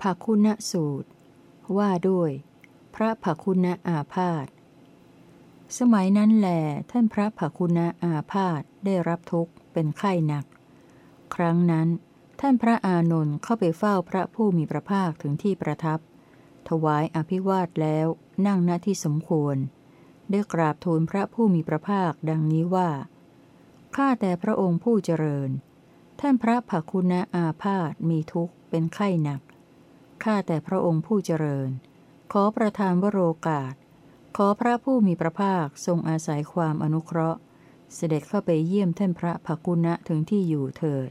ภาคุณสูตร ว่าด้วย พระภาคุณอาพาธสมัยนั้นแหลท่านพระภาคุณอาพาธได้รับทุกข์เป็นไข้หนัก ครั้งนั้นท่านพระอานนท์เข้าไปเฝ้าพระผู้มีพระภาคถึงที่ประทับ ถวายอภิวาทแล้วนั่งณที่สมควร ได้กราบทูลพระผู้มีพระภาคดังนี้ว่า ข้าแต่พระองค์ผู้เจริญ ท่านพระภาคุณอาพาธมีทุกข์เป็นไข้หนัก ข้าแต่พระองค์ผู้เจริญ ขอประทานวโรกาส ขอพระผู้มีพระภาคทรงอาศัยความอนุเคราะห์ เสด็จเข้าไปเยี่ยมท่านพระภกุณะถึงที่อยู่เถิด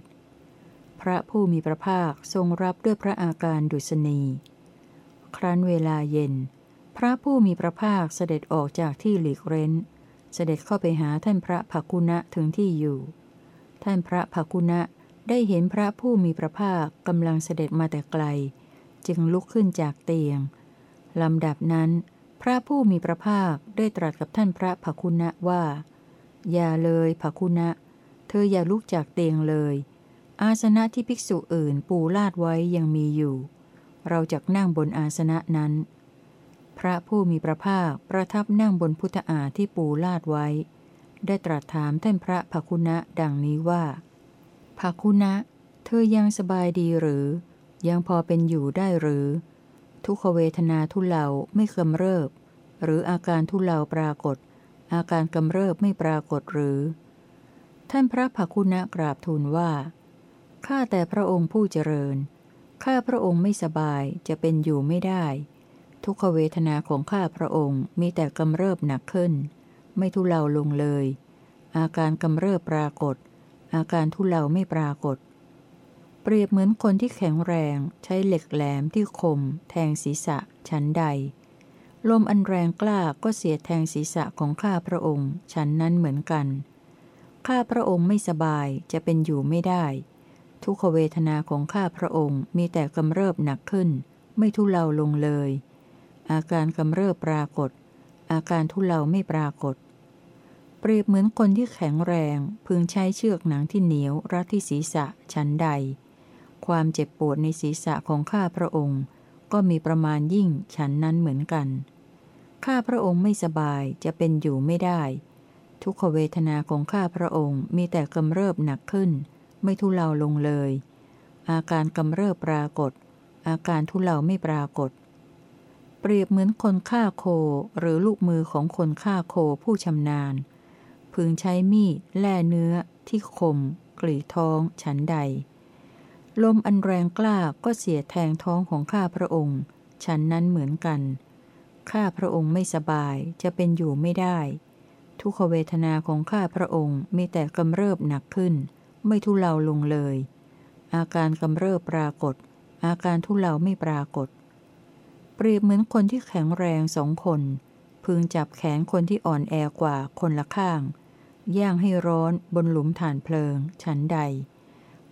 พระผู้มีพระภาคทรงรับด้วยพระอาการดุษณี ครั้นเวลาเย็น พระผู้มีพระภาคเสด็จออกจากที่หลีกเร้น เสด็จเข้าไปหาท่านพระภกุณะถึงที่อยู่ ท่านพระภกุณะได้เห็นพระผู้มีพระภาคกำลังเสด็จมาแต่ไกล จึงลุกขึ้นจากเตียงลำดับนั้น พระผู้มีพระภาคได้ตรัสกับท่านพระภคุณะว่า อย่าเลยภคุณะ เธออย่าลุกจากเตียงเลย อาสนะที่ภิกษุอื่นปูลาดไว้ยังมีอยู่ เราจะนั่งบนอาสนะนั้น พระผู้มีพระภาคประทับนั่งบนพุทธาที่ปูลาดไว้ ได้ตรัสถามท่านพระภคุณะดังนี้ว่าภคุณะ เธอยังสบายดีหรือ ยังพอเป็นอยู่ได้หรือ ทุกขเวทนาทุเลาไม่กำเริบ หรืออาการทุเลาปรากฏ อาการกำเริบไม่ปรากฏหรือ ท่านพระภคุณะกราบทูลว่าข้าแต่พระองค์ผู้เจริญข้าพระองค์ไม่สบายจะเป็นอยู่ไม่ได้ ทุกขเวทนาของข้าพระองค์มีแต่กำเริบหนักขึ้น ไม่ทุเลาลงเลย อาการกำเริบปรากฏ อาการทุเลาไม่ปรากฏ เปรียบเหมือนคนที่แข็งแรงใช้เหล็กแหลมที่คม แทงศีรษะชั้นใด ลมอันแรงกล้าก็เสียแทงศีรษะของข้าพระองค์ชั้นนั้นเหมือนกัน ข้าพระองค์ไม่สบายจะเป็นอยู่ไม่ได้ ทุกขเวทนาของข้าพระองค์มีแต่กำเริบหนักขึ้น ไม่ทุเลาลงเลย อาการกำเริบปรากฏ อาการทุเลาไม่ปรากฏ เปรียบเหมือนคนที่แข็งแรงพึงใช้เชือกหนังที่เหนียวรัดที่ศีรษะชั้นใด ความเจ็บปวดในศีรษะของข้าพระองค์ ก็มีประมาณยิ่งฉันนั้นเหมือนกัน ข้าพระองค์ไม่สบายจะเป็นอยู่ไม่ได้ ทุกขเวทนาของข้าพระองค์มีแต่กำเริบหนักขึ้น ไม่ทุเลาลงเลย อาการกำเริบปรากฏ อาการทุเลาไม่ปรากฏ เปรียบเหมือนคนฆ่าโคหรือลูกมือของคนฆ่าโคผู้ชำนาญ พึงใช้มีดแล่เนื้อที่คมกรีดท้องฉันใด ลมอันแรงกล้าก็เสียแทงท้องของข้าพระองค์ ฉันนั้นเหมือนกัน ข้าพระองค์ไม่สบายจะเป็นอยู่ไม่ได้ ทุกขเวทนาของข้าพระองค์มีแต่กำเริบหนักขึ้น ไม่ทุเลาลงเลย อาการกำเริบปรากฏ อาการทุเลาไม่ปรากฏ เปรียบเหมือนคนที่แข็งแรงสองคน พึงจับแขนคนที่อ่อนแอกว่าคนละข้าง ย่างให้ร้อนบนหลุมฐานเพลิง ฉันใด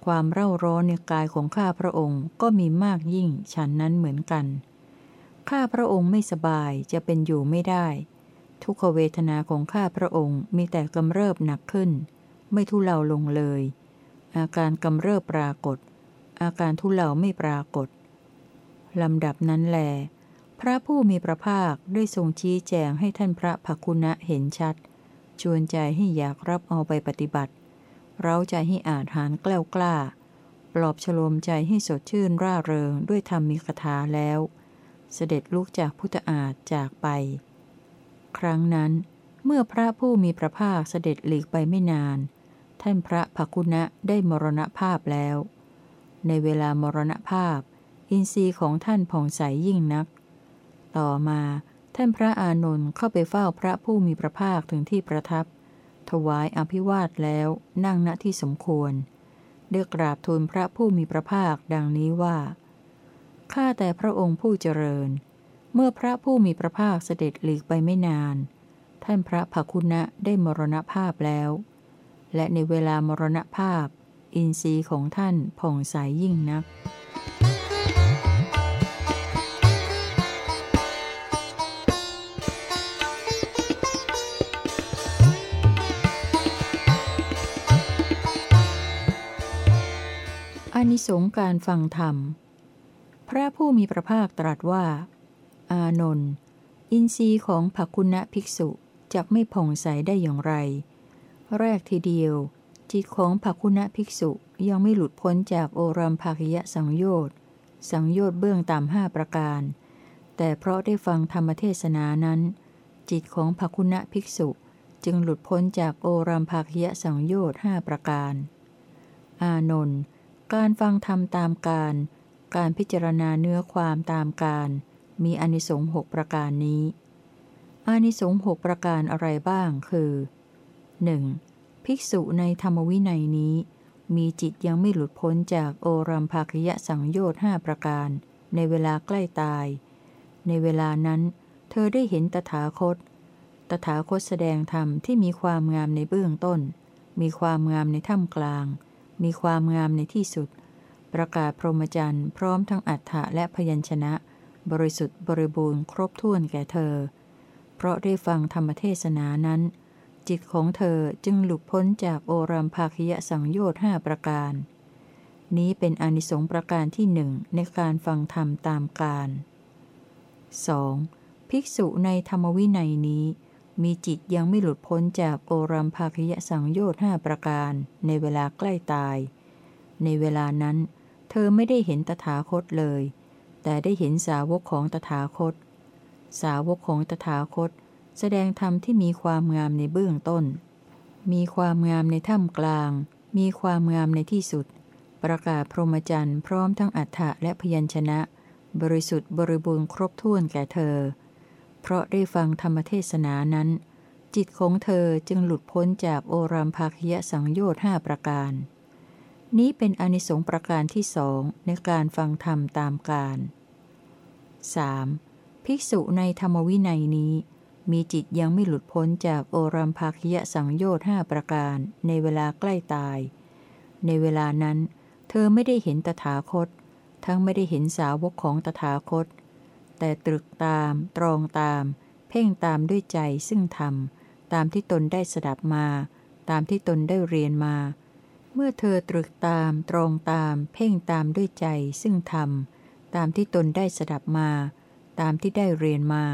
ความเร่าร้อนในกายของข้าพระองค์ก็มีมากยิ่งฉันนั้นเหมือนกัน ข้าพระองค์ไม่สบายจะเป็นอยู่ไม่ได้ ทุกขเวทนาของข้าพระองค์มีแต่กำเริบหนักขึ้น ไม่ทุเลาลงเลย อาการกำเริบปรากฏ อาการทุเลาไม่ปรากฏลำดับนั้นแล พระผู้มีพระภาคได้ทรงชี้แจงให้ท่านพระภคุณะเห็นชัด ชวนใจให้อยากรับเอาไปปฏิบัติเเราใจให้อาจหารกล้ากล้า ปลอบฉโลมใจให้สดชื่นร่าเริงด้วยธรรมมีคถาแล้ว เสด็จลุกจากพุทธอาฏจากไป ครั้งนั้น เมื่อพระผู้มีพระภาคเสด็จหลีกไปไม่นาน ท่านพระภคุณะได้มรณภาพแล้ว ในเวลามรณภาพ อินทรีย์ของท่านผ่องใสยยิ่งนัก ต่อมาท่านพระอานนท์เข้าไปเฝ้าพระผู้มีพระภาคถึงที่ประทับ ถวายอภิวาทแล้วนั่งณที่สมควรเรียกราบทูลพระผู้มีพระภาคดังนี้ว่า ข้าแต่พระองค์ผู้เจริญ เมื่อพระผู้มีพระภาคเสด็จหลีกไปไม่นาน ท่านพระภคุณะได้มรณภาพแล้ว และในเวลามรณภาพ อินทรีย์ของท่านผ่องใสยยิ่งนัก นิสงการฟังธรรม พระผู้มีพระภาคตรัสว่า อานนท์อินทรีย์ของภคุณะภิกษุจะไม่ผ่องใสได้อย่างไร แรกทีเดียว จิตของภคุณะภิกษุยังไม่หลุดพ้นจากโอรัมภาคยะสังโยชน์สังโยชน์เบื้องต่ำห้าประการ แต่เพราะได้ฟังธรรมเทศนานั้น จิตของภคุณะภิกษุจึงหลุดพ้นจากโอรัมภาคยะสังโยชน์ห้าประการ อานนท์ การฟังธรรมตามการ การพิจารณาเนื้อความตามการ มีอนิสงส์หกประการนี้ อนิสงส์หกประการอะไรบ้างคือ 1. ภิกษุในธรรมวินัยนี้ มีจิตยังไม่หลุดพ้นจากโอรัมภาคยะสังโยชน์ห้าประการ ในเวลาใกล้ตาย ในเวลานั้น เธอได้เห็นตถาคต ตถาคตแสดงธรรมที่มีความงามในเบื้องต้น มีความงามในถ้ำกลาง มีความงามในที่สุด ประกาศพรหมจรรย์พร้อมทั้งอัฏฐะและพยัญชนะ บริสุทธิ์บริบูรณ์ครบถ้วนแก่เธอ เพราะได้ฟังธรรมเทศนานั้น จิตของเธอจึงหลุดพ้นจากโอรัมภาคยะสังโยชน์ห้าประการ นี้เป็นอนิสงส์ประการที่หนึ่งในการฟังธรรมตามการ 2. ภิกษุในธรรมวินัยนี้ มีจิตยังไม่หลุดพ้นจากโอรัมภาคยะสังโยชน์ห้าประการ ในเวลาใกล้ตาย ในเวลานั้น เธอไม่ได้เห็นตถาคตเลย แต่ได้เห็นสาวกของตถาคต สาวกของตถาคต แสดงธรรมที่มีความงามในเบื้องต้น มีความงามในถ้ำกลาง มีความงามในที่สุด ประกาศพรหมจรรย์พร้อมทั้งอัฏฐะและพยัญชนะ บริสุทธิ์บริบูรณ์ครบถ้วนแก่เธอ เพราะได้ฟังธรรมเทศนานั้น จิตของเธอจึงหลุดพ้นจากโอรัมภาคยสังโยชน์ห้าประการ นี้เป็นอนิสงส์ประการที่สองในการฟังธรรมตามการ 3. ภิกษุในธรรมวินัยนี้ มีจิตยังไม่หลุดพ้นจากโอรัมภาคยสังโยชน์ห้าประการในเวลาใกล้ตาย ในเวลานั้น เธอไม่ได้เห็นตถาคต ทั้งไม่ได้เห็นสาวกของตถาคต แต่ตรึกตาม ตรองตาม เพ่งตามด้วยใจซึ่งธรรม ตามที่ตนได้สดับมา ตามที่ตนได้เรียนมา เมื่อเธอตรึกตาม ตรองตาม เพ่งตามด้วยใจซึ่งธรรม ตามที่ตนได้สดับมา ตามที่ได้เรียนมา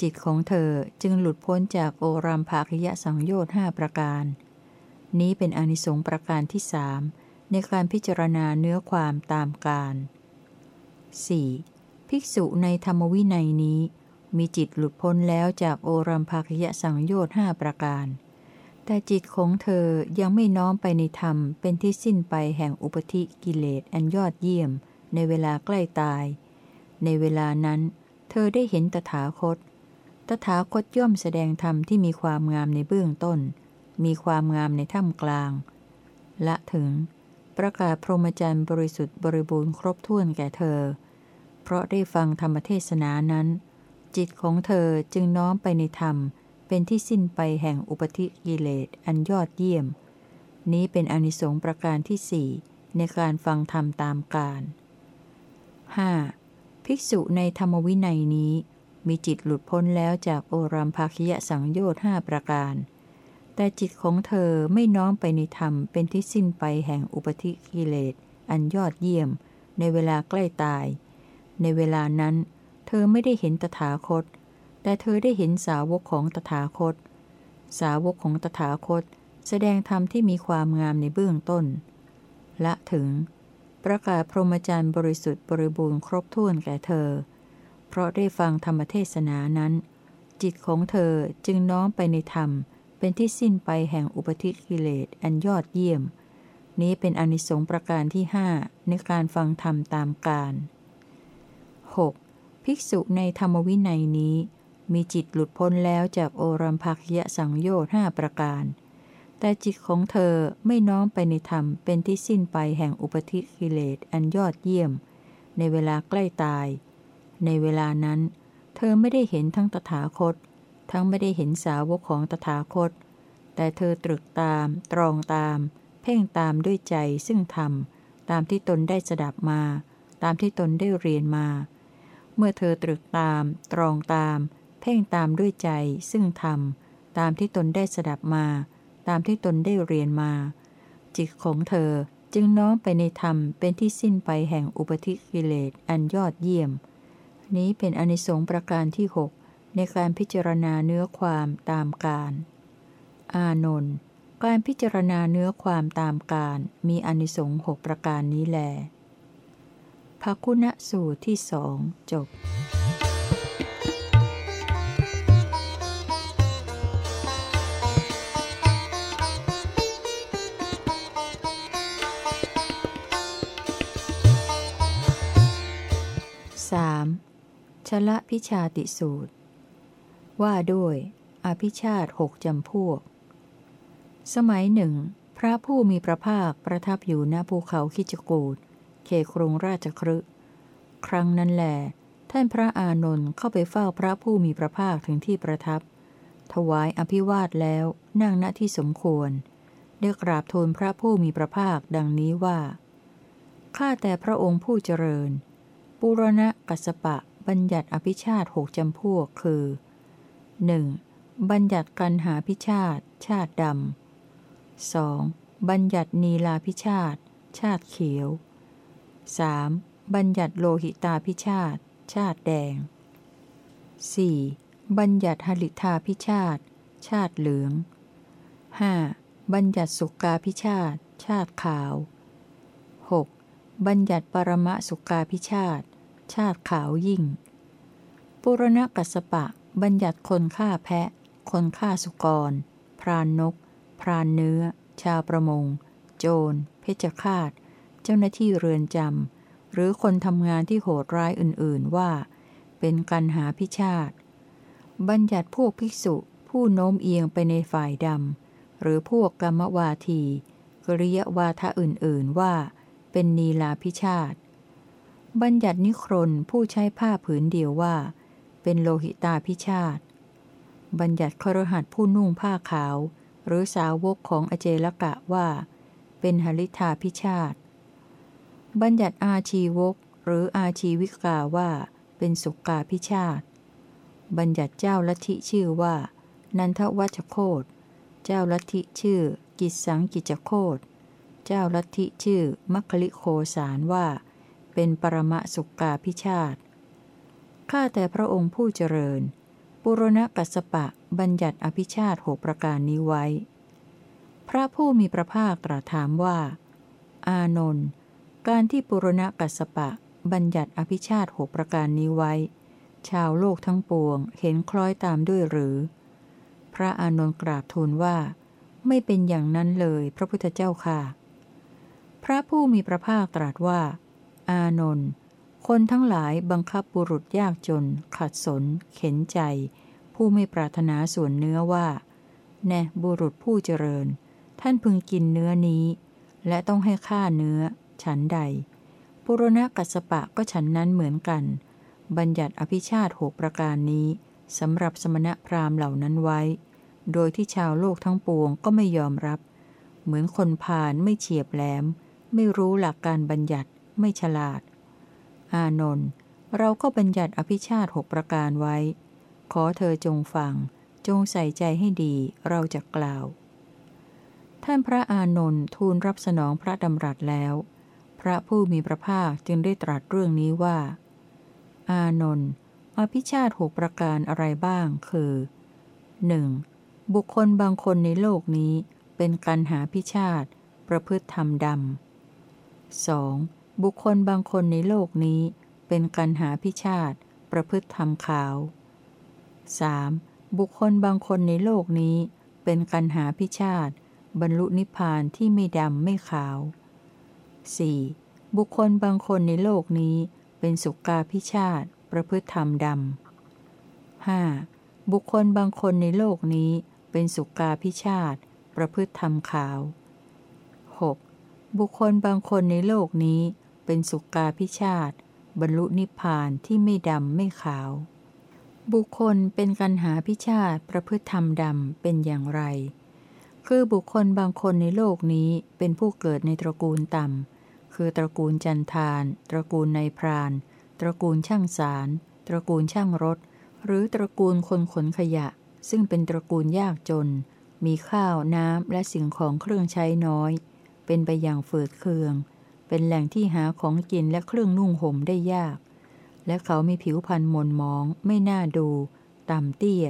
จิตของเธอจึงหลุดพ้นจากโอรัมภาคยะสังโยชน์ห้าประการ นี้เป็นอนิสงส์ประการที่สามในการพิจารณาเนื้อความตามการ 4. ภิกษุในธรรมวินัยนี้ มีจิตหลุดพ้นแล้วจากโอรัมภาคยะสังโยชน์ห้าประการ แต่จิตของเธอยังไม่น้อมไปในธรรมเป็นที่สิ้นไปแห่งอุปธิกิเลสอันยอดเยี่ยม ในเวลาใกล้ตาย ในเวลานั้น เธอได้เห็นตถาคต ตถาคตย่อมแสดงธรรมที่มีความงามในเบื้องต้น มีความงามในถ้ำกลาง ละถึง ประกาศพรหมจรรย์บริสุทธิ์บริบูรณ์ครบถ้วนแก่เธอ เพราะได้ฟังธรรมเทศนานั้น จิตของเธอจึงน้อมไปในธรรม เป็นที่สิ้นไปแห่งอุปธิกิเลสอันยอดเยี่ยม นี้เป็นอนิสงส์ประการที่สี่ในการฟังธรรมตามการ 5. ภิกษุในธรรมวินัยนี้ มีจิตหลุดพ้นแล้วจากโอรัมภาคยะสังโยชน์ห้าประการ แต่จิตของเธอไม่น้อมไปในธรรมเป็นที่สิ้นไปแห่งอุปธิกิเลสอันยอดเยี่ยม ในเวลาใกล้ตาย ในเวลานั้น เธอไม่ได้เห็นตถาคต แต่เธอได้เห็นสาวกของตถาคต สาวกของตถาคต แสดงธรรมที่มีความงามในเบื้องต้น และถึง ประกาศพรหมจรรย์บริสุทธิ์บริบูรณ์ครบถ้วนแก่เธอ เพราะได้ฟังธรรมเทศนานั้น จิตของเธอจึงน้อมไปในธรรมเป็นที่สิ้นไปแห่งอุปธิกิเลสอันยอดเยี่ยม นี้เป็นอนิสงส์ประการที่ห้าในการฟังธรรมตามการ 6. ภิกษุในธรรมวินัยนี้ มีจิตหลุดพ้นแล้วจากโอรัมภคยะสังโยชน์ห้าประการ แต่จิตของเธอไม่น้อมไปในธรรมเป็นที่สิ้นไปแห่งอุปธิกิเลสอันยอดเยี่ยม ในเวลาใกล้ตาย ในเวลานั้น เธอไม่ได้เห็นทั้งตถาคต ทั้งไม่ได้เห็นสาวกของตถาคต แต่เธอตรึกตาม ตรองตาม เพ่งตามด้วยใจซึ่งธรรมตามที่ตนได้สดับมา ตามที่ตนได้เรียนมา เมื่อเธอตรึกตาม ตรองตาม เพ่งตามด้วยใจ ซึ่งธรรม ตามที่ตนได้สดับมา ตามที่ตนได้เรียนมา จิตของเธอจึงน้อมไปในธรรมเป็นที่สิ้นไปแห่งอุปธิกิเลสอันยอดเยี่ยม นี้เป็นอนิสงส์ประการที่หกในการพิจารณาเนื้อความตามการ อานนท์การพิจารณาเนื้อความตามการมีอนิสงส์หกประการนี้แล ภคุณสูตรที่สองจบ 3. ชละพิชาติสูตร ว่าด้วย อภิชาติหกจำพวก สมัยหนึ่ง พระผู้มีพระภาคประทับอยู่ณภูเขาคิจกูด เขครุงราชครึครั้งนั้นแหลท่านพระอานนท์เข้าไปเฝ้าพระผู้มีพระภาคถึงที่ประทับ ถวายอภิวาทแล้วนั่งณที่สมควร ได้กราบทูลพระผู้มีพระภาคดังนี้ว่า ข้าแต่พระองค์ผู้เจริญ ปุรณะกัสปะบัญญัติอภิชาติหกจำพวกคือ 1. บัญญัติกันหาพิชาติ ชาติดำ 2. บัญญัตินีลาพิชาติ ชาติเขียว 3. บัญญัติโลหิตาพิชาตชาติแดง 4. บัญญัติหลิทาพิชาตชาติเหลือง 5. บัญญัติสุกาพิชาตชาติขาว 6. บัญญัติปรมะสุกาพิชาตชาติขาวยิ่ง ปุรณกัสปะ บัญญัติคนฆ่าแพะ คนฆ่าสุกร พรานนก พรานเนื้อ ชาวประมง โจร เพชฌฆาต เจ้าหน้าที่เรือนจำหรือคนทำงานที่โหดร้ายอื่นๆว่า เป็นกันหาพิชาติบัญญัติพวกภิกษุผู้โน้มเอียงไปในฝ่ายดำหรือพวกกรรมวาทีกริยวาทะอื่นๆว่า เป็นนีลาพิชาติบัญญัตินิครนผู้ใช้ผ้าผืนเดียวว่า เป็นโลหิตาพิชาติบัญญัติครหัสผู้นุ่งผ้าขาว หรือสาวกของอเจลกะว่า เป็นหลิทาพิชาติ บัญญัติอาชีวกหรืออาชีวิกาว่า เป็นสุกาพิชาตบัญญัติเจ้าลัทธิชื่อว่า นันทวัชโคตเจ้าลัทธิชื่อ กิจสังกิจโคตเจ้าลัทธิชื่อมัคคิโคสารว่า เป็นปรมะสุกกาพิชาตข้าแต่พระองค์ผู้เจริญ ปุรณกัสปะบัญญัติอภิชาติหกประการนี้ไว้ พระผู้มีพระภาคตรัสถามว่า อานนท์ การที่ปุรณกัสปะ บัญญัติอภิชาติหกประการนี้ไว้ ชาวโลกทั้งปวงเห็นคล้อยตามด้วยหรือ พระอานนท์กราบทูลว่า ไม่เป็นอย่างนั้นเลยพระพุทธเจ้าค่ะ พระผู้มีพระภาคตรัสว่า อานนท์คนทั้งหลายบังคับบุรุษยากจน ขัดสน เข็นใจ ผู้ไม่ปรารถนาส่วนเนื้อว่า แน่บุรุษผู้เจริญ ท่านพึงกินเนื้อนี้ และต้องให้ค่าเนื้อ ฉันใด ปุรณกัสปะก็ฉันนั้นเหมือนกัน บัญญัติอภิชาติหกประการนี้สำหรับสมณพราหมณ์เหล่านั้นไว้ โดยที่ชาวโลกทั้งปวงก็ไม่ยอมรับ เหมือนคนพาลไม่เฉียบแหลม ไม่รู้หลักการบัญญัติไม่ฉลาด อานนท์เราก็บัญญัติอภิชาติหกประการไว้ ขอเธอจงฟัง จงใส่ใจให้ดีเราจะกล่าว ท่านพระอานนท์ทูลรับสนองพระดำรัสแล้ว พระผู้มีพระภาคจึงได้ตรัสเรื่องนี้ว่า อานนท์อภิชาติหกประการอะไรบ้าง คือ 1. บุคคลบางคนในโลกนี้เป็นกันหาพิชาติประพฤติธรรมดำ 2. บุคคลบางคนในโลกนี้เป็นกันหาพิชาติประพฤติธรรมขาว 3. บุคคลบางคนในโลกนี้เป็นกันหาพิชาติบรรลุนิพพานที่ไม่ดำไม่ขาว 4. บุคคลบางคนในโลกนี้เป็นสุกาพิชาติประพฤติธรรมดำ 5. บุคคลบางคนในโลกนี้เป็นสุกาพิชาติประพฤติธรรมขาว 6. บุคคลบางคนในโลกนี้เป็นสุกาพิชาติบรรลุนิพพานที่ไม่ดำไม่ขาว บุคคลเป็นกันหาพิชาติประพฤติธรรมดำเป็นอย่างไร คือบุคคลบางคนในโลกนี้เป็นผู้เกิดในตระกูลต่ำ คือตระกูลจันทาน ตระกูลในพราน ตระกูลช่างสาร ตระกูลช่างรถ หรือตระกูลคนขนขยะ ซึ่งเป็นตระกูลยากจน มีข้าวน้ำและสิ่งของเครื่องใช้น้อย เป็นไปอย่างเฟืดเคือง เป็นแหล่งที่หาของกินและเครื่องนุ่งห่มได้ยาก และเขามีผิวพรรณมนมอง ไม่น่าดู ต่ำเตี้ย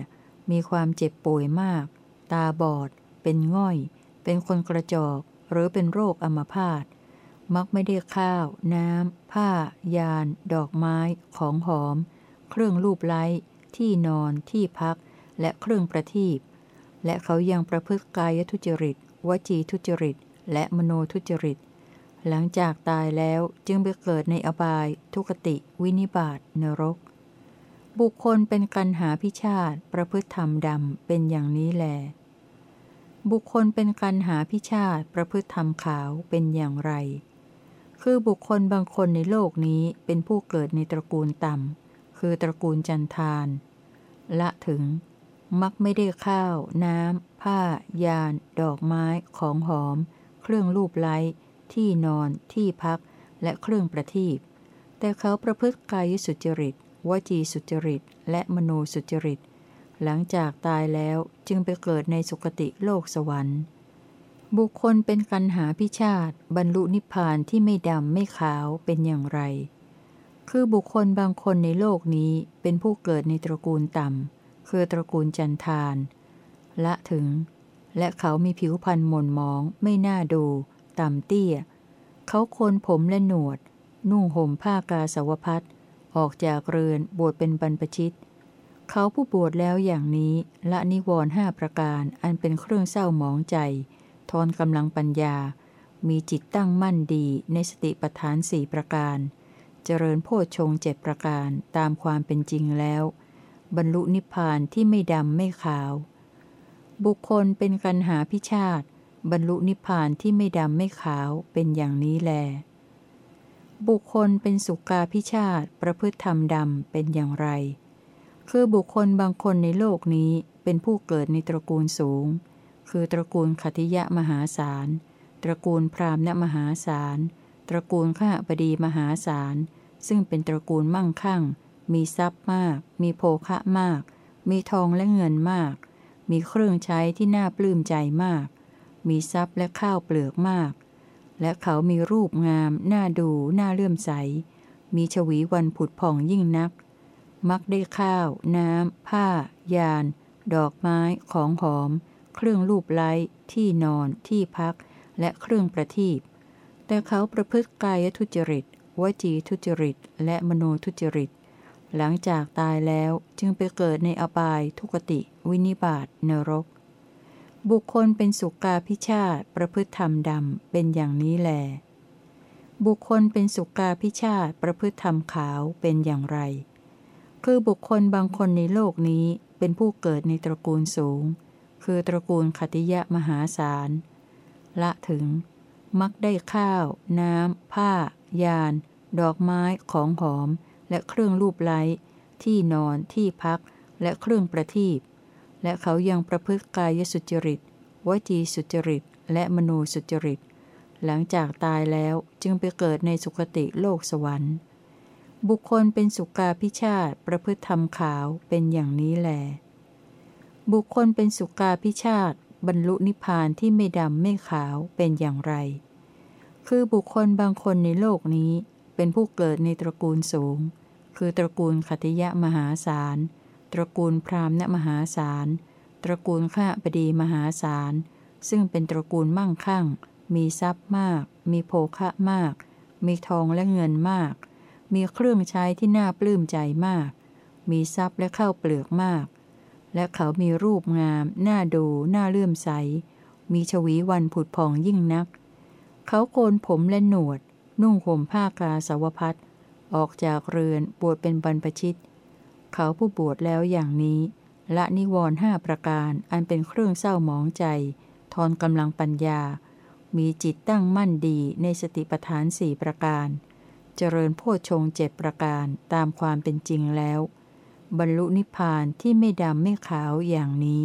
มีความเจ็บป่วยมาก ตาบอด เป็นง่อย เป็นคนกระจอก หรือเป็นโรคอัมพาต มักไม่ได้ข้าว น้ำ ผ้า ยาน ดอกไม้ ของหอม เครื่องรูปไล้ ที่นอน ที่พัก และเครื่องประทีปและเขายังประพฤติกายทุจริต วจีทุจริต และมโนทุจริต หลังจากตายแล้วจึงไปเกิดในอบาย ทุกติ วินิบาตนรก บุคคลเป็นกันหาพิชาติประพฤติธรรมดำเป็นอย่างนี้แลบุคคลเป็นกันหาพิชาติประพฤติธรรมขาวเป็นอย่างไร คือบุคคลบางคนในโลกนี้เป็นผู้เกิดในตระกูลต่ำ คือตระกูลจันทาน ละถึง มักไม่ได้ข้าว น้ำ ผ้า ยาน ดอกไม้ ของหอม เครื่องรูปไล้ ที่นอน ที่พัก และเครื่องประทีปแต่เขาประพฤติกายสุจริต วจีสุจริต และมโนสุจริต หลังจากตายแล้วจึงไปเกิดในสุคติโลกสวรรค์ บุคคลเป็นกันหาพิชาติบรรลุนิพพานที่ไม่ดำไม่ขาวเป็นอย่างไร คือบุคคลบางคนในโลกนี้เป็นผู้เกิดในตระกูลต่ำ คือตระกูลจันทานละถึง และเขามีผิวพรรณหม่นหมองไม่น่าดู ต่ำเตี้ย เขาโคนผมและหนวด นุ่งห่มผ้ากาสาวพัดออกจากเรือนบวชเป็นบรรพชิต เขาผู้บวชแล้วอย่างนี้ละนิวรณ์ห้าประการอันเป็นเครื่องเศร้าหมองใจ ทอนกำลังปัญญา มีจิตตั้งมั่นดีในสติปัฏฐานสี่ประการ เจริญโพชฌงเจ็ดประการตามความเป็นจริงแล้ว บรรลุนิพพานที่ไม่ดำไม่ขาว บุคคลเป็นกันหาพิชาติบรรลุนิพพานที่ไม่ดำไม่ขาวเป็นอย่างนี้แล บุคคลเป็นสุกาพิชาติประพฤติธรรมดำเป็นอย่างไร คือบุคคลบางคนในโลกนี้เป็นผู้เกิดในตระกูลสูง คือตระกูลขติยะมหาศาล ตระกูลพราหมณ์มหาศาล ตระกูลข้าบดีมหาศาล ซึ่งเป็นตระกูลมั่งคั่ง มีทรัพย์มาก มีโภคะมาก มีทองและเงินมาก มีเครื่องใช้ที่น่าปลื้มใจมาก มีทรัพย์และข้าวเปลือกมาก และเขามีรูปงาม น่าดู น่าเลื่อมใส มีชวีวันผุดผ่องยิ่งนัก มักได้ข้าว น้ำ ผ้า ยาน ดอกไม้ ของหอม เครื่องรูปไล้ ที่นอน ที่พัก และเครื่องประทีปแต่เขาประพฤติกายทุจริต วจีทุจริต และมโนทุจริต หลังจากตายแล้วจึงไปเกิดในอบาย ทุกติ วินิบาตนรก บุคคลเป็นสุกาพิชาตประพฤติธรรมดำเป็นอย่างนี้แล บุคคลเป็นสุกาพิชาตประพฤติธรรมขาวเป็นอย่างไร คือบุคคลบางคนในโลกนี้เป็นผู้เกิดในตระกูลสูง คือตระกูลขติยะมหาศาล ละถึง มักได้ข้าว น้ำ ผ้า ยาน ดอกไม้ของหอม และเครื่องรูปไล้ ที่นอน ที่พัก และเครื่องประทีปและเขายังประพฤติกายสุจริต วจีสุจริต และมโนสุจริต หลังจากตายแล้วจึงไปเกิดในสุคติโลกสวรรค์ บุคคลเป็นสุกาพิชาติประพฤติธรรมขาวเป็นอย่างนี้แหละ บุคคลเป็นสุกาพิชาตบรรลุนิพพานที่ไม่ดำไม่ขาวเป็นอย่างไร คือบุคคลบางคนในโลกนี้ เป็นผู้เกิดในตระกูลสูง คือตระกูลขติยะมหาศาล ตระกูลพราหมณ์มหาศาล ตระกูลข้าบดีมหาศาล ซึ่งเป็นตระกูลมั่งคั่ง มีทรัพย์มาก มีโภคะมาก มีทองและเงินมาก มีเครื่องใช้ที่น่าปลื้มใจมาก มีทรัพย์และข้าวเปลือกมาก และเขามีรูปงาม น่าดู น่าเลื่อมใส มีชวีวันผุดผ่องยิ่งนัก เขาโกนผมและหนวด นุ่งห่มผ้ากาสาวพัดออกจากเรือนบวชเป็นบรรพชิต เขาผู้บวชแล้วอย่างนี้ ละนิวรณ์ห้าประการอันเป็นเครื่องเศร้าหมองใจ ทอนกำลังปัญญา มีจิตตั้งมั่นดีในสติปัฏฐานสี่ประการ เจริญโพชฌงเจ็ดประการตามความเป็นจริงแล้ว บรรลุนิพพานที่ไม่ดำไม่ขาวอย่างนี้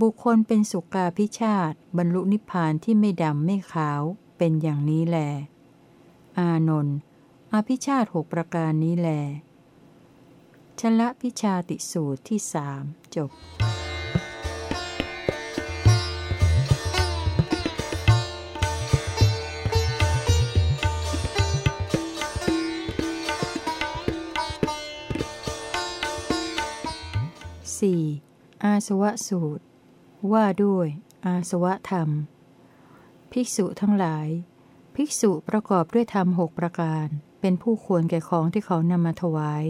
บุคคลเป็นสุกาพิชาตบรรลุนิพพานที่ไม่ดำไม่ขาวเป็นอย่างนี้แล อานนท์อภิชาตหกประการนี้แลชละพิชาติสูตรที่สามจบ สวะสูตร ว่าด้วย อาสวะธรรม ภิกษุทั้งหลาย ภิกษุประกอบด้วยธรรมหกประการ เป็นผู้ควรแก่ของที่เขานำมาถวาย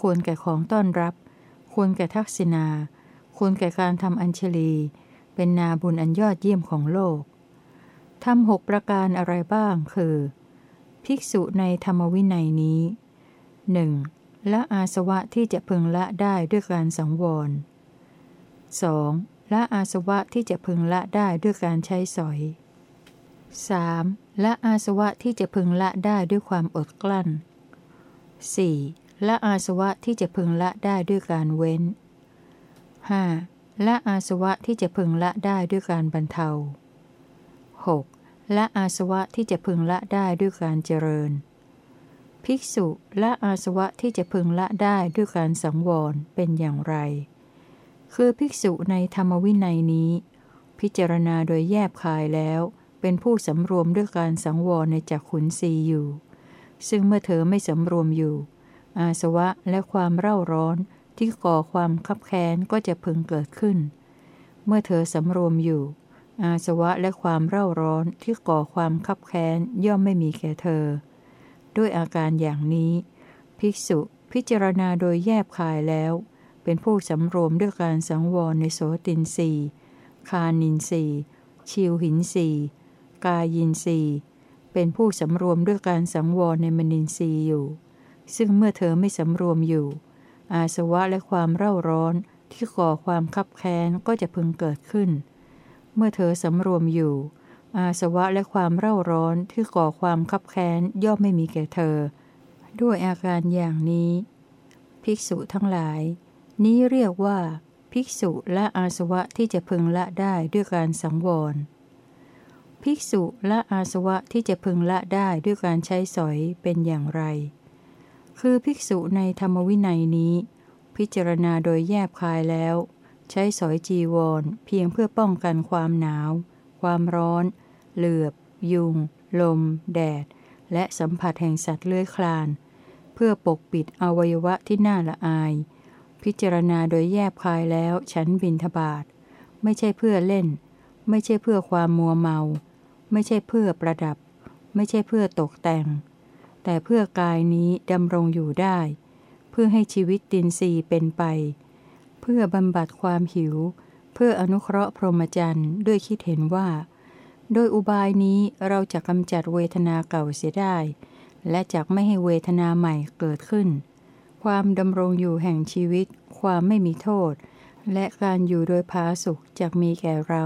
ควรแก่ของต้อนรับ ควรแก่ทักษิณา ควรแก่การทำอัญชลี เป็นนาบุญอันยอดเยี่ยมของโลกทำหกประการอะไรบ้างคือ ภิกษุในธรรมวินัยนี้หนึ่ง ละอาสวะที่จะพึงละได้ด้วยการสังวร 2. ละอาสวะที่จะพึงละได้ด้วยการใช้สอย 3. ละอาสวะที่จะพึงละได้ด้วยความอดกลั้น 4. ละอาสวะที่จะพึงละได้ด้วยการเว้น 5. ละอาสวะที่จะพึงละได้ด้วยการบรรเทา 6. ละอาสวะที่จะพึงละได้ด้วยการเจริญ ภิกษุละอาสวะที่จะพึงละได้ด้วยการสังวรเป็นอย่างไร คือภิกษุในธรรมวินัยนี้ พิจารณาโดยแยบคายแล้ว เป็นผู้สำรวมด้วยการสังวรในจักขุนสีอยู่ ซึ่งเมื่อเธอไม่สำรวมอยู่ อาสวะและความเร่าร้อนที่ก่อความคับแค้นก็จะพึงเกิดขึ้น เมื่อเธอสำรวมอยู่ อาสวะและความเร่าร้อนที่ก่อความคับแค้นย่อมไม่มีแก่เธอ ด้วยอาการอย่างนี้ ภิกษุพิจารณาโดยแยบคายแล้ว เป็นผู้สำรวมด้วยการสังวรในโสตินสีคานินสีชิวหินสีกายินสีเป็นผู้สำรวมด้วยการสังวรในมนินทรีอยู่ ซึ่งเมื่อเธอไม่สำรวมอยู่ อาสวะและความเร่าร้อนที่ก่อความคับแค้นก็จะพึงเกิดขึ้น เมื่อเธอสำรวมอยู่ อาสวะและความเร่าร้อนที่ก่อความคับแค้นย่อมไม่มีแก่เธอ ด้วยอาการอย่างนี้ ภิกษุทั้งหลาย นี้เรียกว่า ภิกษุและอาสวะที่จะพึงละได้ด้วยการสังวร ภิกษุและอาสวะที่จะพึงละได้ด้วยการใช้สอยเป็นอย่างไร คือภิกษุในธรรมวินัยนี้ พิจารณาโดยแยบคายแล้ว ใช้สอยจีวรเพียงเพื่อป้องกันความหนาว ความร้อน เหลือบ ยุง ลม แดด และสัมผัสแห่งสัตว์เลื้อยคลาน เพื่อปกปิดอวัยวะที่น่าละอาย พิจารณาโดยแยบคายแล้วฉันบินทบาทไม่ใช่เพื่อเล่น ไม่ใช่เพื่อความมัวเมา ไม่ใช่เพื่อประดับ ไม่ใช่เพื่อตกแต่ง แต่เพื่อกายนี้ดำรงอยู่ได้ เพื่อให้ชีวิตตินซีเป็นไป เพื่อบำบัดความหิว เพื่ออนุเคราะห์พรหมจรรย์ด้วยคิดเห็นว่า โดยอุบายนี้เราจะกำจัดเวทนาเก่าเสียได้ และจักไม่ให้เวทนาใหม่เกิดขึ้น ความดำรงอยู่แห่งชีวิต ความไม่มีโทษ และการอยู่โดยพาสุขจะมีแก่เรา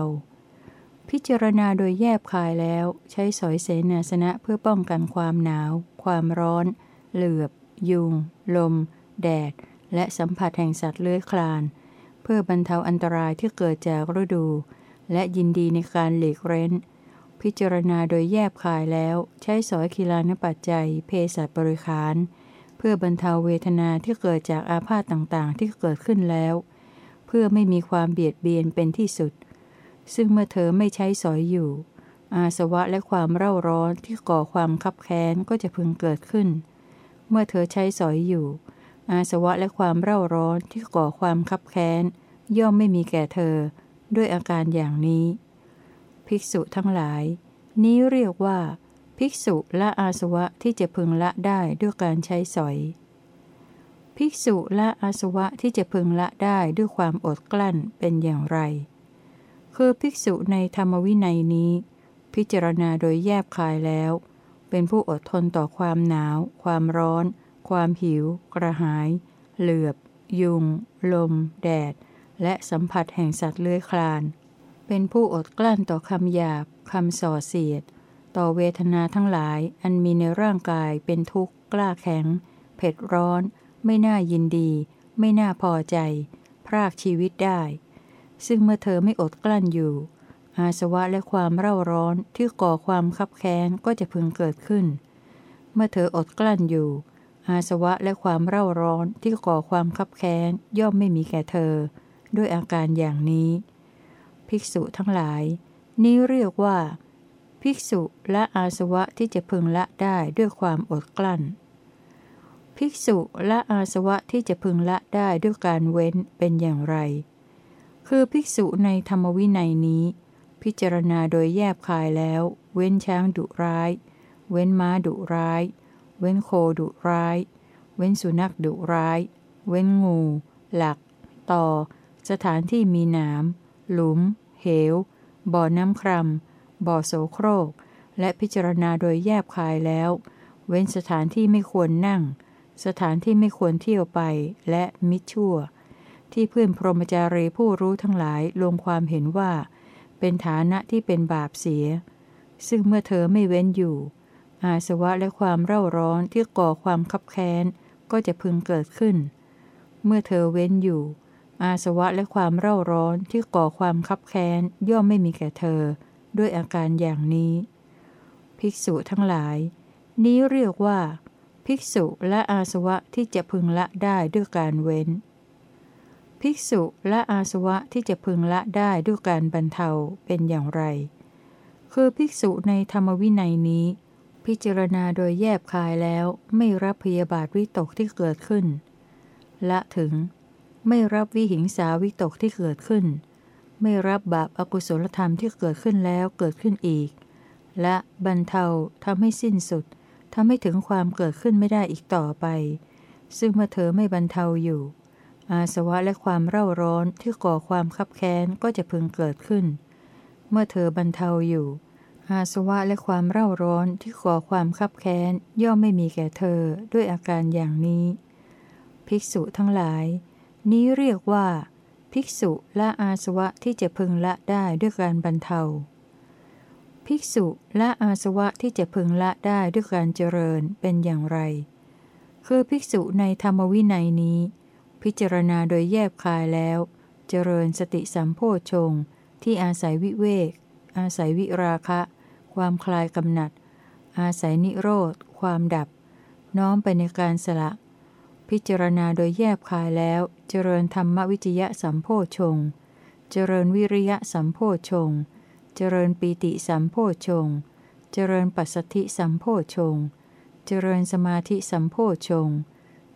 พิจารณาโดยแยบคายแล้วใช้สอยเสนาสนะเพื่อป้องกันความหนาว ความร้อน เหลือบ ยุง ลม แดด และสัมผัสแห่งสัตว์เลื้อยคลาน เพื่อบรรเทาอันตรายที่เกิดจากฤดู และยินดีในการหลีกเร้น พิจารณาโดยแยบคายแล้วใช้สอยคีลานปัจจัย เพศบริขาร เพื่อบรรเทาเวทนาที่เกิดจากอาพาธต่างๆ ที่เกิดขึ้นแล้ว เพื่อไม่มีความเบียดเบียนเป็นที่สุด ซึ่งเมื่อเธอไม่ใช้สอยอยู่ อาสวะและความเร่าร้อนที่ก่อความคับแค้นก็จะพึงเกิดขึ้น เมื่อเธอใช้สอยอยู่ อาสวะและความเร่าร้อนที่ก่อความคับแค้นย่อมไม่มีแก่เธอ ด้วยอาการอย่างนี้ ภิกษุทั้งหลาย นี้เรียกว่า ภิกษุละอาสวะที่จะพึงละได้ด้วยการใช้สอย ภิกษุละอาสวะที่จะพึงละได้ด้วยความอดกลั้นเป็นอย่างไร คือภิกษุในธรรมวินัยนี้ พิจารณาโดยแยบคายแล้ว เป็นผู้อดทนต่อความหนาว ความร้อน ความหิว กระหาย เหลือบ ยุง ลม แดด และสัมผัสแห่งสัตว์เลื้อยคลาน เป็นผู้อดกลั้นต่อคำหยาบคำส่อเสียด ต่อเวทนาทั้งหลายอันมีในร่างกายเป็นทุกข์กล้าแข็ง เผ็ดร้อน ไม่น่ายินดี ไม่น่าพอใจ พรากชีวิตได้ ซึ่งเมื่อเธอไม่อดกลั้นอยู่ อาสวะและความเร่าร้อนที่ก่อความคับแค้นก็จะพึงเกิดขึ้น เมื่อเธออดกลั้นอยู่อาสวะและความเร่าร้อนที่ก่อความคับแค้นย่อมไม่มีแก่เธอ ด้วยอาการอย่างนี้ ภิกษุทั้งหลาย นี้เรียกว่า ภิกษุและอาสวะที่จะพึงละได้ด้วยความอดกลั้น ภิกษุและอาสวะที่จะพึงละได้ด้วยการเว้นเป็นอย่างไรคคือภิกษุในธรรมวินัยนี้ พิจารณาโดยแยบคายแล้ว เว้นช้างดุร้าย เว้นม้าดุร้าย เว้นโคดุร้าย เว้นสุนัขดุร้าย เว้นงู หลัก ต่อ สถานที่มีหนามหลุม เหว บ่อน้ำครำบ่อโสโครก และพิจารณาโดยแยบคายแล้ว เว้นสถานที่ไม่ควรนั่ง สถานที่ไม่ควรเที่ยวไปและมิชั่ว ที่เพื่อนพรหมจารีผู้รู้ทั้งหลายลงความเห็นว่า เป็นฐานะที่เป็นบาปเสีย ซึ่งเมื่อเธอไม่เว้นอยู่ อาสวะและความเร่าร้อนที่ก่อความคับแค้นก็จะพึงเกิดขึ้น เมื่อเธอเว้นอยู่ อาสวะและความเร่าร้อนที่ก่อความคับแค้นย่อมไม่มีแก่เธอ ด้วยอาการอย่างนี้ ภิกษุทั้งหลาย นี้เรียกว่า ภิกษุและอาสวะที่จะพึงละได้ด้วยการเว้น ภิกษุและอาสวะที่จะพึงละได้ด้วยการบรรเทาเป็นอย่างไร คือภิกษุในธรรมวินัยนี้ พิจารณาโดยแยบคายแล้วไม่รับพยาบาทวิตกที่เกิดขึ้น ละถึง ไม่รับวิหิงสาวิตกที่เกิดขึ้น ไม่รับบาปอากุศลธรรมที่เกิดขึ้นแล้วเกิดขึ้นอีก และบรรเทาทำให้สิ้นสุดทำให้ถึงความเกิดขึ้นไม่ได้อีกต่อไป ซึ่งเมื่อเธอไม่บรรเทาอยู่ อาสวะและความเร่าร้อนที่ก่อความคับแค้นก็จะพึงเกิดขึ้น เมื่อเธอบรรเทาอยู่ อาสวะและความเร่าร้อนที่ก่อความคับแค้นย่อมไม่มีแก่เธอด้วยอาการอย่างนี้ ภิกษุทั้งหลาย นี้เรียกว่า ภิกษุละอาสวะที่จะพึงละได้ด้วยการบรรเทา ภิกษุละอาสวะที่จะพึงละได้ด้วยการเจริญเป็นอย่างไร คือภิกษุในธรรมวินัยนี้ พิจารณาโดยแยบคายแล้ว เจริญสติสัมโพชงที่อาศัยวิเวก อาศัยวิราคะ ความคลายกำหนัด อาศัยนิโรธ ความดับ น้อมไปในการสละ พิจารณาโดยแยบคายแล้ว เจริญธรรมวิจยะสัมโพชง เจริญวิริยะสัมโพชง เจริญปีติสัมโพชง เจริญปัสสธิสัมโพชง เจริญสมาธิสัมโพชง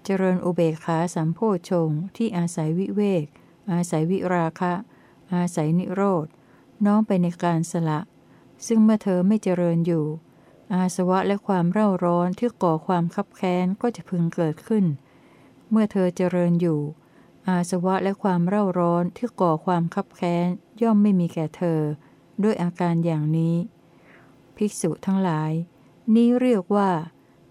เจริญอุเบกขาสัมโพชง ที่อาศัยวิเวก อาศัยวิราคะ อาศัยนิโรธ น้อมไปในการสละ ซึ่งเมื่อเธอไม่เจริญอยู่ อาสวะและความเร่าร้อนที่ก่อความคับแค้นก็จะพึงเกิดขึ้น เมื่อเธอเจริญอยู่ อาสวะและความเร่าร้อนที่ก่อความคับแค้นย่อมไม่มีแก่เธอ ด้วยอาการอย่างนี้ ภิกษุทั้งหลาย นี้เรียกว่า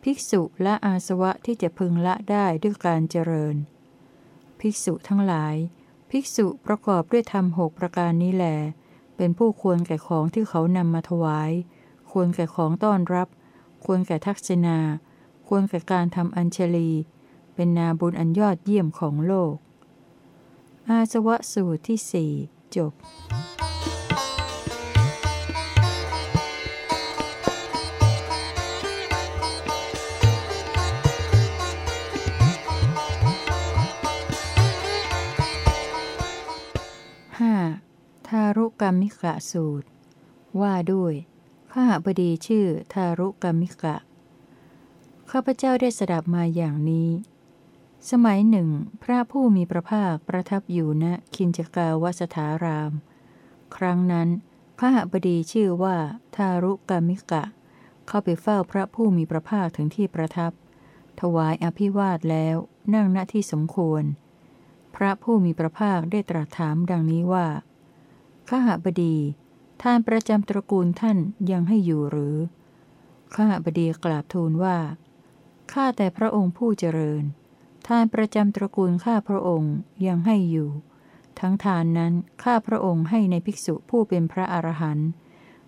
ภิกษุและอาสวะที่จะพึงละได้ด้วยการเจริญ ภิกษุทั้งหลาย ภิกษุประกอบด้วยธรรมหกประการนี้แหลเป็นผู้ควรแก่ของที่เขานำมาถวาย ควรแก่ของต้อนรับ ควรแก่ทักษณา ควรแก่การทำอัญชลี เป็นนาบุญอันยอดเยี่ยมของโลก อาสวะสูตรที่สี่จบ 5. ทารุกรรมิกะสูตร ว่าด้วยข้าบดีชื่อทารุกรรมิกะ ข้าพเจ้าได้สดับมาอย่างนี้ สมัยหนึ่ง พระผู้มีพระภาคประทับอยู่ณคินจกาวสถาราม ครั้งนั้นข้าบดีชื่อว่าทารุกรรมิกะ เข้าไปเฝ้าพระผู้มีพระภาคถึงที่ประทับ ถวายอภิวาทแล้วนั่งณที่สมควร พระผู้มีพระภาคได้ตรัสถามดังนี้ว่าข้าบดีท่านประจำตระกูลท่านยังให้อยู่หรือข้าบดีกราบทูลว่าข้าแต่พระองค์ผู้เจริญ ทานประจำตระกูลข้าพระองค์ยังให้อยู่ ทั้งทานนั้นข้าพระองค์ให้ในภิกษุผู้เป็นพระอรหันต์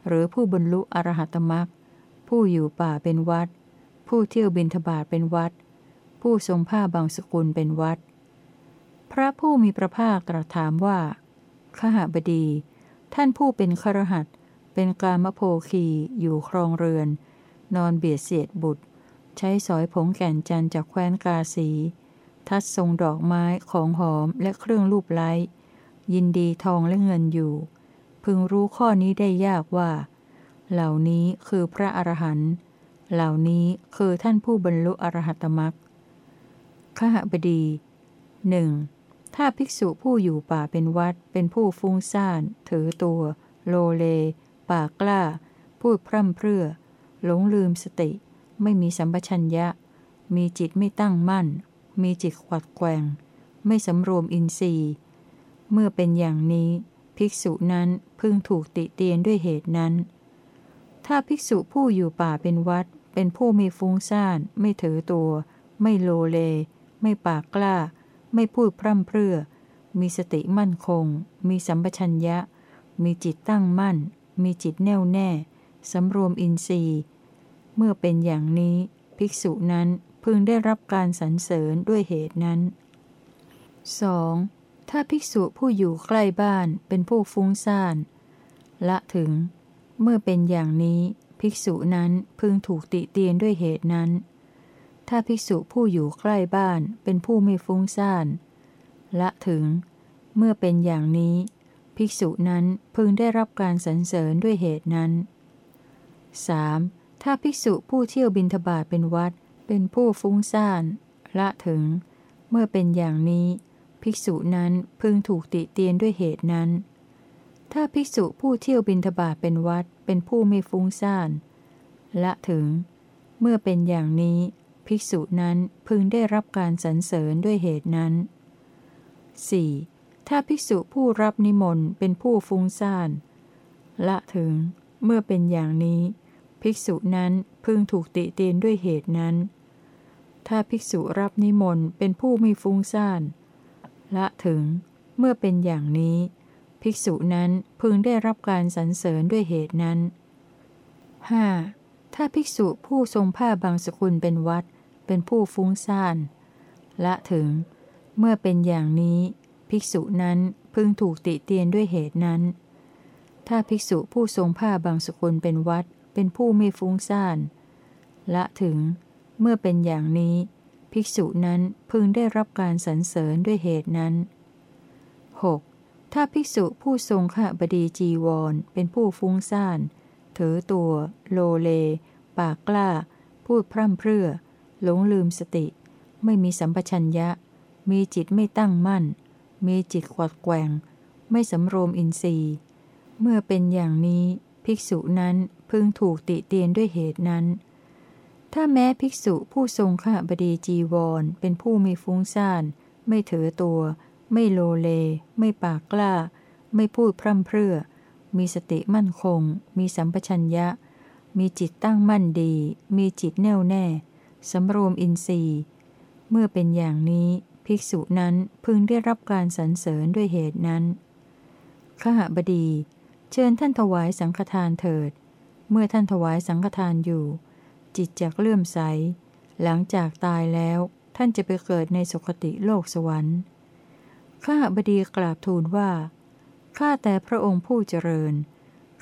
หรือผู้บรรลุอรหัตมรักผู้อยู่ป่าเป็นวัด ผู้เที่ยวบินทบาทเป็นวัด ผู้ทรงผ้าบางสกุลเป็นวัด พระผู้มีพระภาคตรัสถามว่าขหบดี ท่านผู้เป็นครหัสเป็นกามโภคีอยู่ครองเรือน นอนเบียดเสียดบุตร ใช้สอยผงแก่นจันจากแคว้นกาสี ทัดทรงดอกไม้ของหอมและเครื่องรูปไล้ ยินดีทองและเงินอยู่ พึงรู้ข้อนี้ได้ยากว่า เหล่านี้คือพระอรหันต์เหล่านี้คือท่านผู้บรรลุอรหัตมรักขหบดีหนึ่งถ้าภิกษุผู้อยู่ป่าเป็นวัด เป็นผู้ฟุ้งซ่าน ถือตัว โลเล ปากกล้า พูดพร่ำเพรื่อ หลงลืมสติ ไม่มีสัมปชัญญะ มีจิตไม่ตั้งมั่น มีจิตขวัดแกว่งไม่สำรวมอินทรีย์ เมื่อเป็นอย่างนี้ ภิกษุนั้นพึงถูกติเตียนด้วยเหตุนั้น ถ้าภิกษุผู้อยู่ป่าเป็นวัด เป็นผู้ไม่ฟุ้งซ่าน ไม่ถือตัว ไม่โลเล ไม่ปากกล้า ไม่พูดพร่ำเพรื่อ มีสติมั่นคง มีสัมปชัญญะ มีจิตตั้งมั่น มีจิตแน่วแน่สำรวมอินทรีย์ เมื่อเป็นอย่างนี้ ภิกษุนั้น พึงได้รับการสรรเสริญด้วยเหตุนั้น 2. ถ้าภิกษุผู้อยู่ใกล้บ้านเป็นผู้ฟุ้งซ่าน ละถึง เมื่อเป็นอย่างนี้ ภิกษุนั้นพึงถูกติเตียนด้วยเหตุนั้น ถ้าภิกษุผู้อยู่ใกล้บ้านเป็นผู้ไม่ฟุ้งซ่าน ละถึง เมื่อเป็นอย่างนี้ ภิกษุนั้นพึงได้รับการสรรเสริญด้วยเหตุนั้น 3. ถ้าภิกษุผู้เที่ยวบินทบาทเป็นวัด เป็นผู้ฟุ้งซ่านละถึง เมื่อเป็นอย่างนี้ ภิกษุนั้นพึงถูกติเตียนด้วยเหตุนั้น ถ้าภิกษุผู้เที่ยวบินทบาทเป็นวัดเป็นผู้ไม่ฟุ้งซ่านละถึง เมื่อเป็นอย่างนี้ ภิกษุนั้นพึงได้รับการสรรเสริญด้วยเหตุนั้น 4. ถ้าภิกษุผู้รับนิมนต์เป็นผู้ฟุ้งซ่านละถึง เมื่อเป็นอย่างนี้ ภิกษุนั้น พึงถูกติเตียนด้วยเหตุนั้น ถ้าภิกษุรับนิมนต์เป็นผู้ไม่ฟุ้งซ่านละถึงเมื่อเป็นอย่างนี้ ภิกษุนั้นพึงได้รับการสรรเสริญด้วยเหตุนั้น 5. ถ้าภิกษุผู้ทรงผ้าบางสกุลเป็นวัด เป็นผู้ฟุ้งซ่านละถึง เมื่อเป็นอย่างนี้ ภิกษุนั้นพึงถูกติเตียนด้วยเหตุนั้น ถ้าภิกษุผู้ทรงผ้าบางสกุลเป็นวัด เป็นผู้ไม่ฟุ้งซ่าน ละถึง เมื่อเป็นอย่างนี้ ภิกษุนั้นพึงได้รับการสรรเสริญด้วยเหตุนั้น 6. ถ้าภิกษุผู้ทรงขบดีจีวร เป็นผู้ฟุ้งซ่านถือตัว โลเล ปากกล้า พูดพร่ำเพรื่อ หลงลืมสติ ไม่มีสัมปชัญญะ มีจิตไม่ตั้งมั่น มีจิตขวัดแกว่ง ไม่สำรวมอินทรีย์ เมื่อเป็นอย่างนี้ ภิกษุนั้น พึงถูกติเตียนด้วยเหตุนั้น ถ้าแม้ภิกษุผู้ทรงข้าบดีจีวร เป็นผู้ไม่ฟุ้งซ่าน ไม่ถือตัว ไม่โลเล ไม่ปากกล้า ไม่พูดพร่ำเพรื่อ มีสติมั่นคง มีสัมปชัญญะ มีจิตตั้งมั่นดี มีจิตแน่วแน่ สำรวมอินทรีย์ เมื่อเป็นอย่างนี้ภิกษุนั้นพึงได้รับการสรรเสริญด้วยเหตุนั้นขหบดี เชิญท่านถวายสังฆทานเถิด เมื่อท่านถวายสังฆทานอยู่ จิตจากเลื่อมใส หลังจากตายแล้วท่านจะไปเกิดในสุคติโลกสวรรค์ ข้าบดีกราบทูลว่า ข้าแต่พระองค์ผู้เจริญ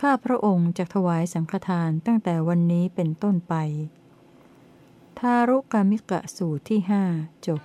ข้าพระองค์จะถวายสังฆทานตั้งแต่วันนี้เป็นต้นไป ทารุกามิกะสูตรที่ห้าจบ